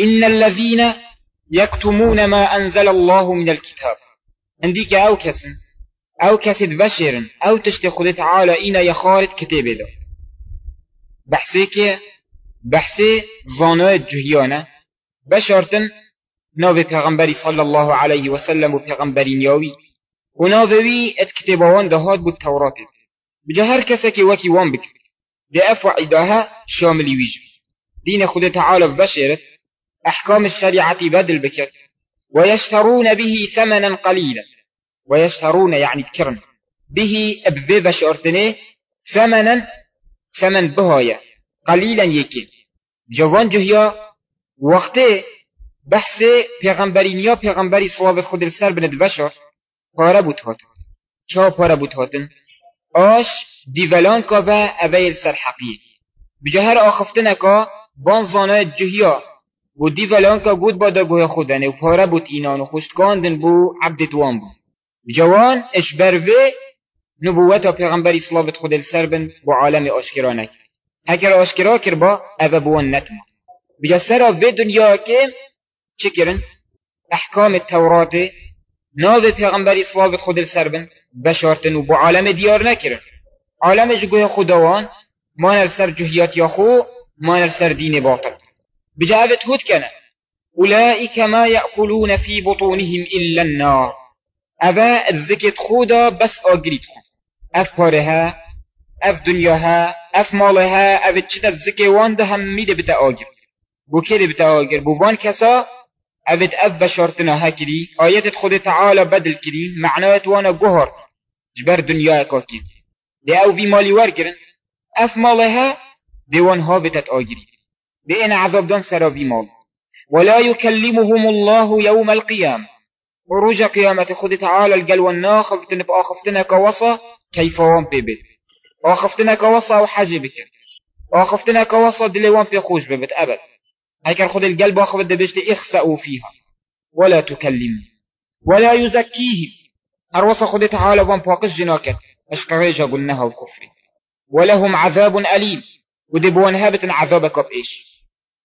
إن الذين يكتمون ما أنزل الله من الكتاب. عندك أو كسن أو كسد بشر أو تشتي خد تعالى إنا يخارج كتابه ده. بحثي كي بحثي ظانوه جهيانة. بشرتن ناو صلی الله علیه و سلم و پیغمبری نیاوی. و دهات بود تورات. بجا هر کسی که وان بکر ده اف وعیدها شاملی ویج دین خود تعالی بشرت احکام الشریعتی بدل بکر ويشترون به ثمنا قليلا. ويشترون يعني تكرن به أبذي بشرتني ثمنا ثمن بهايا قليلا يكي. جوان جهيا وقتی بحث پیغمبری نیا پیغمبری صلوات خود سر بند بشر پاره بود هاتن چا پاره بود هاتن. آش دیولان کا به اویل سر حقیق بجا هر آخفتن کا بان زانای جهیا. و دیولان کا گود با دگوه خودنه و پاره بود اینان و خوشتکاندن بو عبد دوان بود بجوان اش بروه نبوتا پیغمبری صلوات خود سر بند بو عالم آشکرا نکرد هکر آشکرا کر با اوه بوان نتما بجا سرا به دنیا که چه کرن احکام التورات ناو پیغمبری صلوات خود سر بن بشارتن و با عالم دیار نکرن عالم جگوه خداوان ما سر جهیات یا خو ما سر دین باطل بجاوت هود کنه أولئك ما يأكلون في بطونهم إلا النار. أبا الزكت خودا بس آگرید خون أف پارها أف دنیاها أف مالها اف چید الزكي وان ده هم میده بتا آگر بو كده بتا آگر بو وان کسا أبد أب بشرتنا هكري آيات خود تعالى بدل كري معنات وأنا قهر. جبر دنيا كاكين دي أو في مالي ورقرن. أف مالها دي وان هابتت آجري. دي إن عذاب دان سرا في مال ولا يكلمهم الله يوم القيامة. وروج قيامة خود تعالى القلوان ناخفتن بآخفتنا كوصا كيف وان بيبت آخفتنا كوصا وحجبك آخفتنا كوصا دلوان بيخوش ببت. أبد. هيكل خد القلب واخذ دبشت اخسأوا فيها. ولا تكلم. ولا يزكيهم. أروص خد تعالى وان باقش جناكت. اشقريجا قلناها وكفري ولهم عذاب أليم. ودبوان هابت عذابك بإيش.